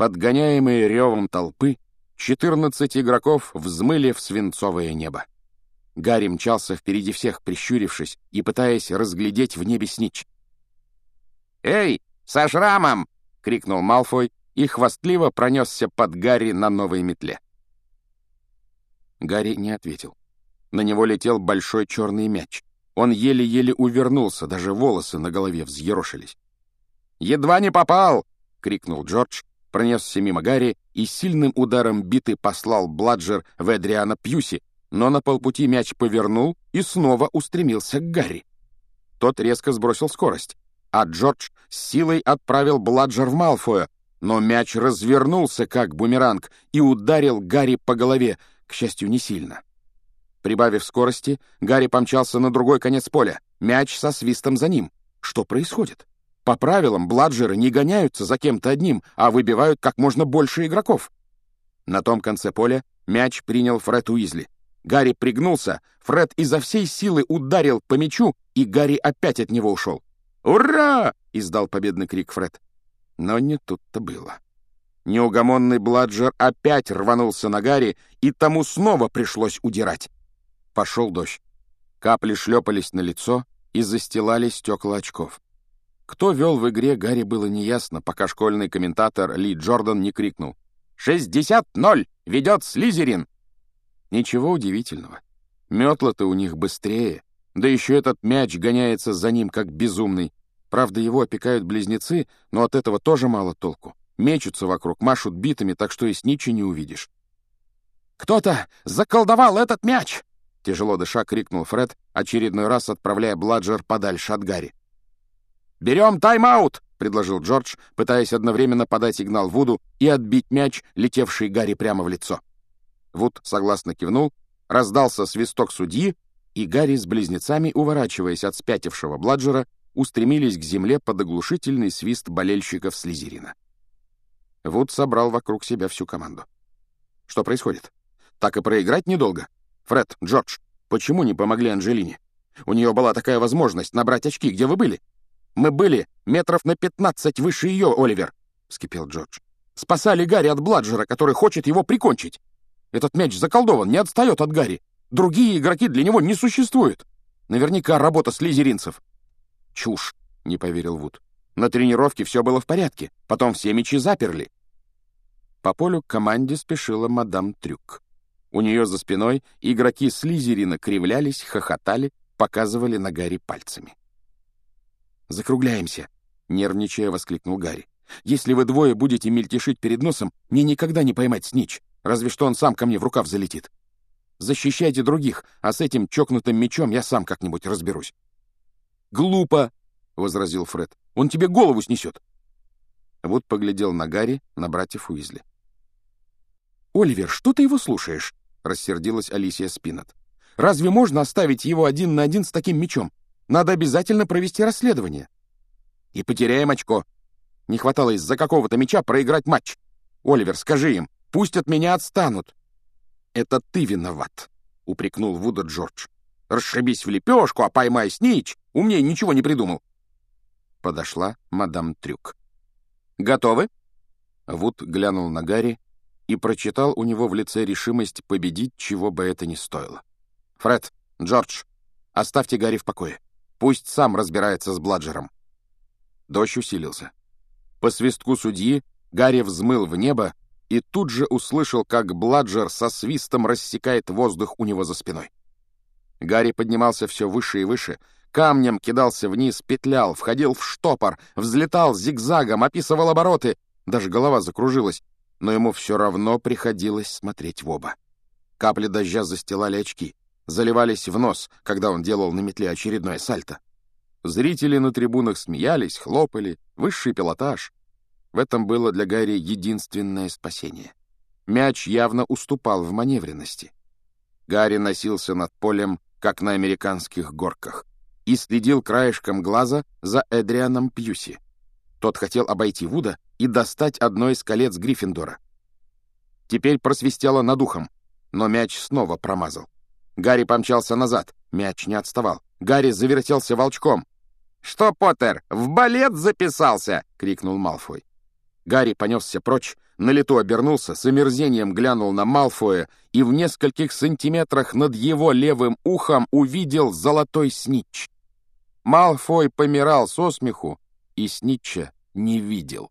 Подгоняемые ревом толпы, 14 игроков взмыли в свинцовое небо. Гарри мчался впереди всех, прищурившись и пытаясь разглядеть в небе снич. «Эй, со шрамом!» — крикнул Малфой и хвастливо пронесся под Гарри на новой метле. Гарри не ответил. На него летел большой черный мяч. Он еле-еле увернулся, даже волосы на голове взъерошились. «Едва не попал!» — крикнул Джордж, пронесся мимо Гарри и сильным ударом биты послал Бладжер в Эдриана Пьюси, но на полпути мяч повернул и снова устремился к Гарри. Тот резко сбросил скорость, а Джордж силой отправил Бладжер в Малфоя, но мяч развернулся как бумеранг и ударил Гарри по голове, к счастью, не сильно. Прибавив скорости, Гарри помчался на другой конец поля, мяч со свистом за ним. Что происходит? По правилам, бладжеры не гоняются за кем-то одним, а выбивают как можно больше игроков. На том конце поля мяч принял Фред Уизли. Гарри пригнулся, Фред изо всей силы ударил по мячу, и Гарри опять от него ушел. «Ура!» — издал победный крик Фред. Но не тут-то было. Неугомонный Бладжер опять рванулся на Гарри, и тому снова пришлось удирать. Пошел дождь. Капли шлепались на лицо и застилали стекла очков. Кто вел в игре, Гарри было неясно, пока школьный комментатор Ли Джордан не крикнул. «Шестьдесят ноль! Ведет Слизерин!» Ничего удивительного. Метла-то у них быстрее, да еще этот мяч гоняется за ним, как безумный. Правда, его опекают близнецы, но от этого тоже мало толку. Мечутся вокруг, машут битами, так что и с ничего не увидишь. «Кто-то заколдовал этот мяч!» Тяжело дыша крикнул Фред, очередной раз отправляя Бладжер подальше от Гарри. «Берем тайм-аут!» — предложил Джордж, пытаясь одновременно подать сигнал Вуду и отбить мяч, летевший Гарри прямо в лицо. Вуд согласно кивнул, раздался свисток судьи, и Гарри с близнецами, уворачиваясь от спятившего Бладжера, устремились к земле под оглушительный свист болельщиков Слизерина. Вуд собрал вокруг себя всю команду. «Что происходит? Так и проиграть недолго? Фред, Джордж, почему не помогли Анжелине? У нее была такая возможность набрать очки. Где вы были?» Мы были метров на пятнадцать выше ее, Оливер, — вскипел Джордж. Спасали Гарри от Бладжера, который хочет его прикончить. Этот мяч заколдован, не отстает от Гарри. Другие игроки для него не существуют. Наверняка работа слизеринцев. Чушь, — не поверил Вуд. На тренировке все было в порядке. Потом все мячи заперли. По полю к команде спешила мадам Трюк. У нее за спиной игроки Слизерина кривлялись, хохотали, показывали на Гарри пальцами. «Закругляемся!» — нервничая воскликнул Гарри. «Если вы двое будете мельтешить перед носом, мне никогда не поймать снич, разве что он сам ко мне в рукав залетит. Защищайте других, а с этим чокнутым мечом я сам как-нибудь разберусь». «Глупо!» — возразил Фред. «Он тебе голову снесет!» Вот поглядел на Гарри, на братьев Уизли. «Оливер, что ты его слушаешь?» — рассердилась Алисия Спинет. «Разве можно оставить его один на один с таким мечом? Надо обязательно провести расследование. И потеряем очко. Не хватало из-за какого-то мяча проиграть матч. Оливер, скажи им, пусть от меня отстанут. Это ты виноват, — упрекнул Вуда Джордж. Расшибись в лепешку, а поймай снич. Умнее ничего не придумал. Подошла мадам Трюк. «Готовы?» Вуд глянул на Гарри и прочитал у него в лице решимость победить, чего бы это ни стоило. «Фред, Джордж, оставьте Гарри в покое. Пусть сам разбирается с Бладжером. Дождь усилился. По свистку судьи Гарри взмыл в небо и тут же услышал, как Бладжер со свистом рассекает воздух у него за спиной. Гарри поднимался все выше и выше, камнем кидался вниз, петлял, входил в штопор, взлетал зигзагом, описывал обороты, даже голова закружилась, но ему все равно приходилось смотреть в оба. Капли дождя застилали очки заливались в нос, когда он делал на метле очередное сальто. Зрители на трибунах смеялись, хлопали, высший пилотаж. В этом было для Гарри единственное спасение. Мяч явно уступал в маневренности. Гарри носился над полем, как на американских горках, и следил краешком глаза за Эдрианом Пьюси. Тот хотел обойти Вуда и достать одно из колец Гриффиндора. Теперь просвистело над ухом, но мяч снова промазал. Гарри помчался назад. Мяч не отставал. Гарри завертелся волчком. «Что, Поттер, в балет записался?» — крикнул Малфой. Гарри понесся прочь, на лету обернулся, с омерзением глянул на Малфоя и в нескольких сантиметрах над его левым ухом увидел золотой снитч. Малфой помирал со смеху и снитча не видел.